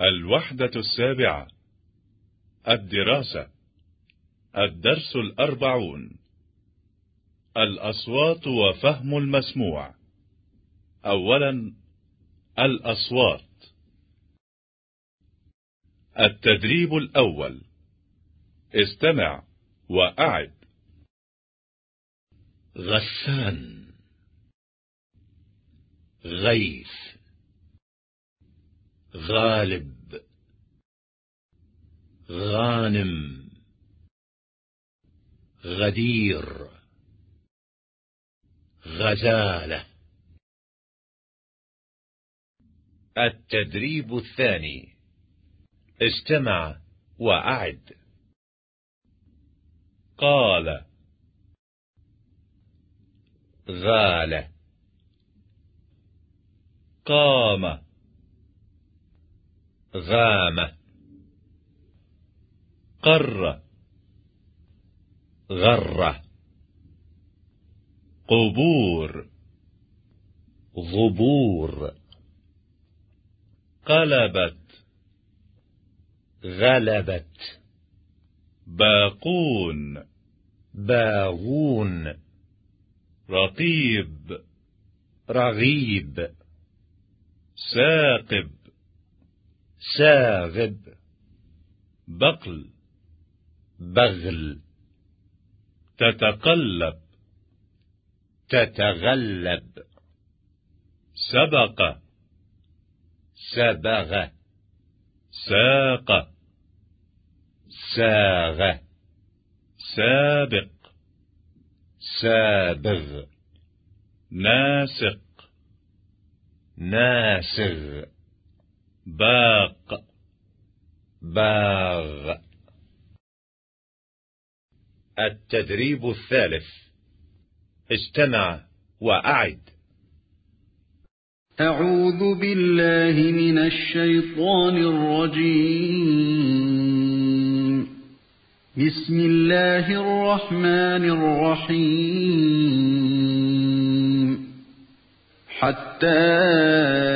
الوحدة السابعة. الدراسة. الدرس الأربعون. الأصوات وفهم المسموع. أولا الأصوات. التدريب الأول. استمع وأعد. غسان. غيث. غالب غانم غدير غزالة. التدريب الثاني. استمع وأعد. قال. غال. قام. غام. قر. غر. قبور. ظبور. قلبت. غلبت. باقون. باغون. رقيب. رغيب. ساقب. ساغب بقل بغل تتقلب تتغلب سبق سبغ ساق ساغ سابق سابغ ناسق ناسغ. باق باغ. التدريب الثالث. استمع وأعد. أعوذ بالله من الشيطان الرجيم. بسم الله الرحمن الرحيم. حتى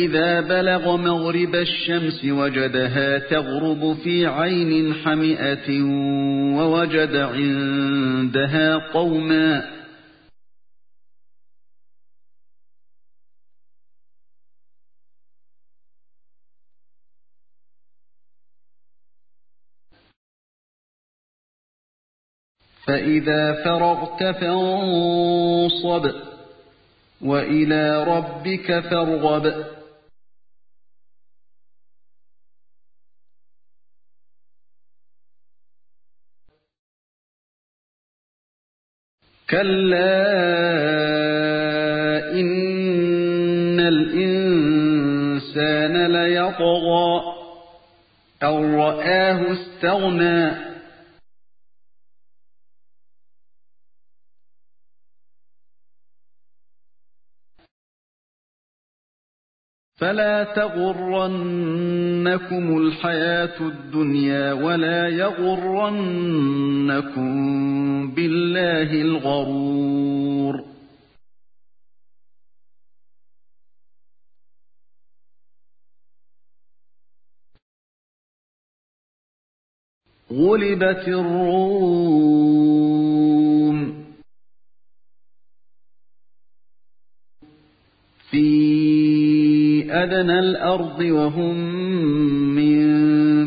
إذا بلغ مغرب الشمس وجدها تغرب في عين حمئة ووجد عندها قوما. فإذا فرغت فانصب وإلى ربك فارغب. كلا إن الإنسان ليطغى أن رآه استغنى فلا تغرنكم الحياة الدنيا ولا يغرنكم بالله الغرور. غلبت الروم أدنى الأرض وهم من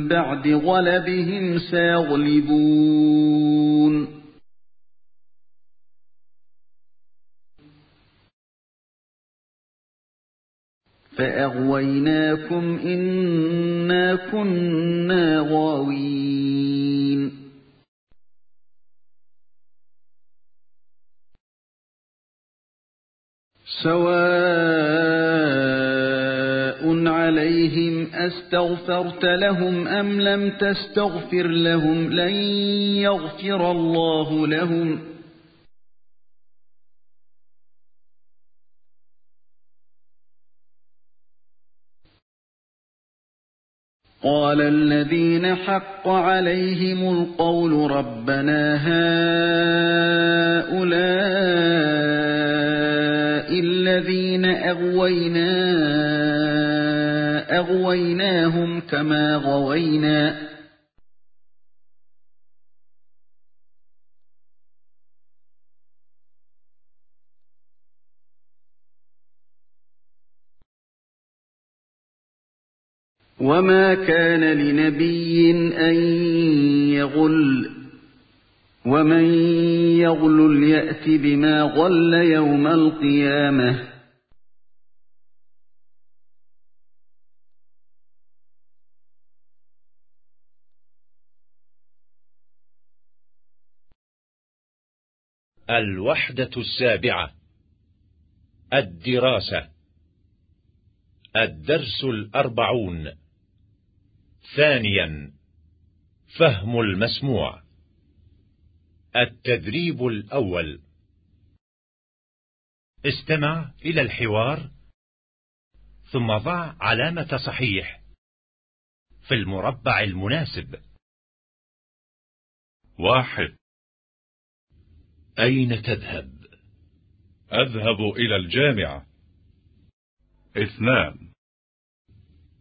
بعد غلبهم سيغلبون فأغويناكم إنا كنا غاوين سواء عليهم أستغفرت لهم أم لم تستغفر لهم لن يغفر الله لهم قال الذين حق عليهم القول ربنا هؤلاء الذين أغوينا أغويناهم كما غوينا. وما كان لنبي أن يغل ومن يغل يأت بما غل يوم القيامة. الوحدة السابعة. الدراسة. الدرس الأربعون. ثانيا فهم المسموع. التدريب الأول. استمع إلى الحوار ثم ضع علامة صحيح في المربع المناسب. واحد. أين تذهب؟ أذهب إلى الجامعة اثنان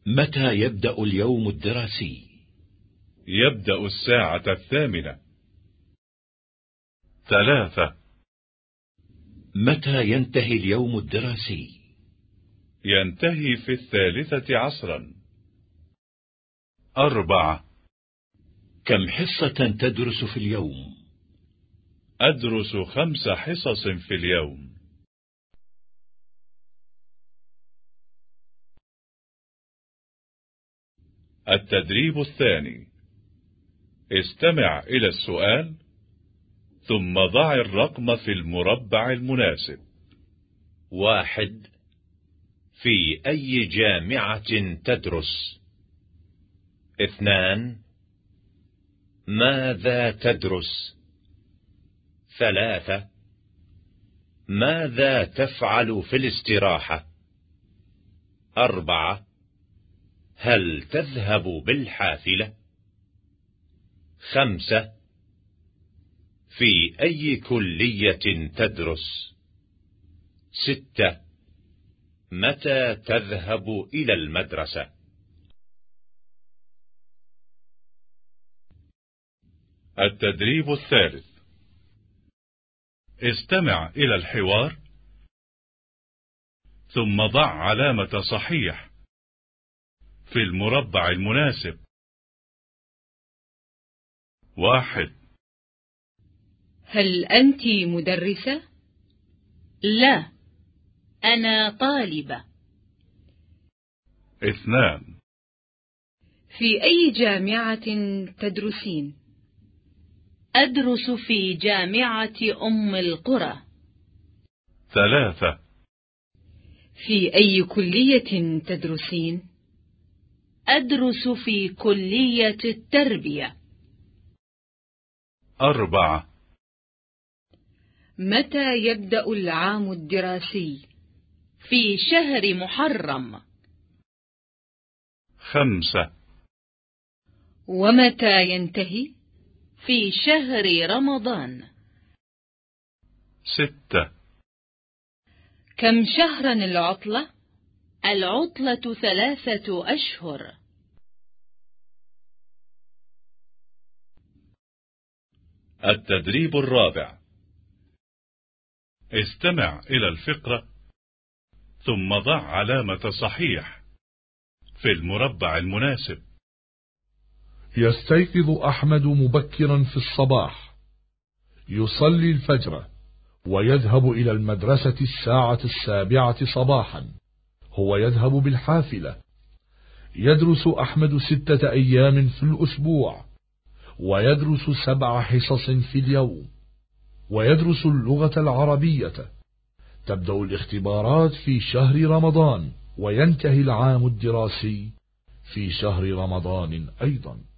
متى يبدأ اليوم الدراسي؟ يبدأ الساعة الثامنة ثلاثة متى ينتهي اليوم الدراسي؟ ينتهي في الثالثة عصرا أربعة كم حصة تدرس في اليوم؟ أدرس خمس حصص في اليوم. التدريب الثاني. استمع إلى السؤال ثم ضع الرقم في المربع المناسب. واحد. في أي جامعة تدرس؟ اثنان. ماذا تدرس؟ ثلاثة. ماذا تفعل في الاستراحة؟ أربعة. هل تذهب بالحافلة؟ خمسة. في أي كلية تدرس؟ ستة. متى تذهب إلى المدرسة؟ التدريب الثالث. استمع إلى الحوار ثم ضع علامة صحيح في المربع المناسب واحد هل أنت مدرسة؟ لا أنا طالبة اثنان في أي جامعة تدرسين؟ أدرس في جامعة أم القرى ثلاثة في أي كلية تدرسين؟ أدرس في كلية التربية أربعة متى يبدأ العام الدراسي؟ في شهر محرم خمسة ومتى ينتهي؟ في شهر رمضان. ستة. كم شهرا العطلة؟ العطلة ثلاثة أشهر. التدريب الرابع. استمع إلى الفقرة ثم ضع علامة صحيح في المربع المناسب. يستيقظ أحمد مبكرا في الصباح. يصلي الفجر ويذهب إلى المدرسة الساعة السابعة صباحا. هو يذهب بالحافلة. يدرس أحمد ستة أيام في الأسبوع. ويدرس سبع حصص في اليوم. ويدرس اللغة العربية. تبدأ الاختبارات في شهر رمضان. وينتهي العام الدراسي في شهر رمضان أيضا.